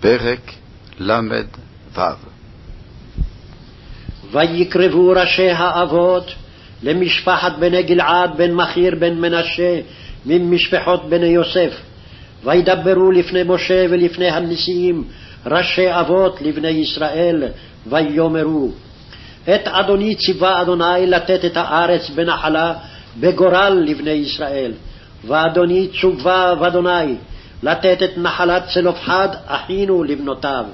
פרק ל"ו ויקרבו ראשי האבות למשפחת בני גלעד בן מכיר בן מנשה ממשפחות בני יוסף. וידברו לפני משה ולפני הנשיאים ראשי אבות לבני ישראל ויאמרו את אדוני ציווה אדוני לתת את הארץ בנחלה בגורל לבני ישראל ואדוני צווה ואדוני לתת את נחלת צלופחד אחינו לבנותיו.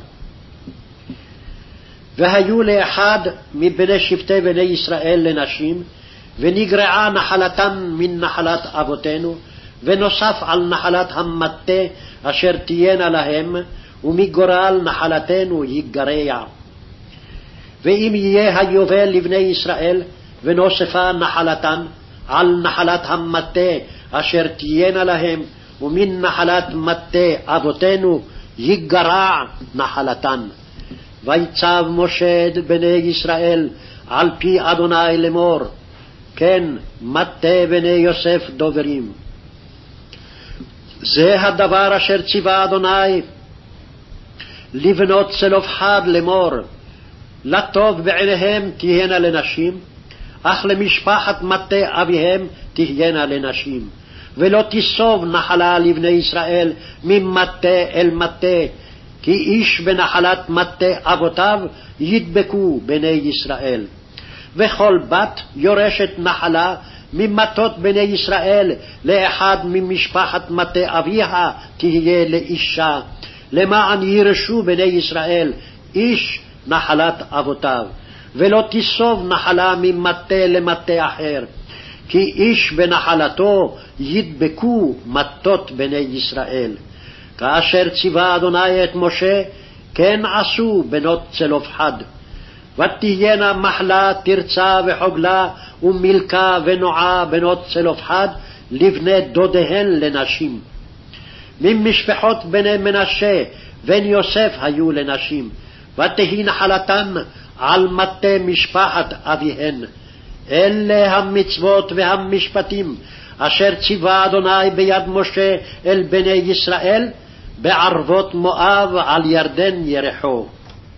והיו לאחד מבני שבטי בני ישראל לנשים, ונגרעה נחלתן מן נחלת אבותינו, ונוסף על נחלת המטה אשר תהיינה להם, ומגורל נחלתנו יגרע. ואם יהיה היובל לבני ישראל, ונוספה נחלתן על נחלת המטה אשר תהיינה להם, ומן נחלת מטה אבותינו יגרע נחלתן. ויצב משה את בני ישראל על פי אדוני לאמור, כן מטה בני יוסף דוברים. זה הדבר אשר ציווה אדוני לבנות צלופחד לאמור, לטוב בעיניהם תהיינה לנשים, אך למשפחת מטה אביהם תהיינה לנשים. ולא תיסוב נחלה לבני ישראל ממטה אל מטה, כי איש בנחלת מטה אבותיו ידבקו בני ישראל. וכל בת יורשת נחלה ממטות בני ישראל לאחד ממשפחת מטה אביה תהיה לאישה, למען ירשו בני ישראל איש נחלת אבותיו, ולא תיסוב נחלה ממטה למטה אחר, כי איש בנחלתו ידבקו מטות בני ישראל. כאשר ציווה אדוני את משה, כן עשו בנות צלופחד. ותהיינה מחלה, תרצה וחוגלה, ומילכה ונועה בנות צלופחד, לבני דודיהן לנשים. ממשפחות בני מנשה, בן יוסף היו לנשים, ותהי נחלתן על מטה משפחת אביהן. אלה המצוות והמשפטים אשר ציווה אדוני ביד משה אל בני ישראל בערבות מואב על ירדן ירחו.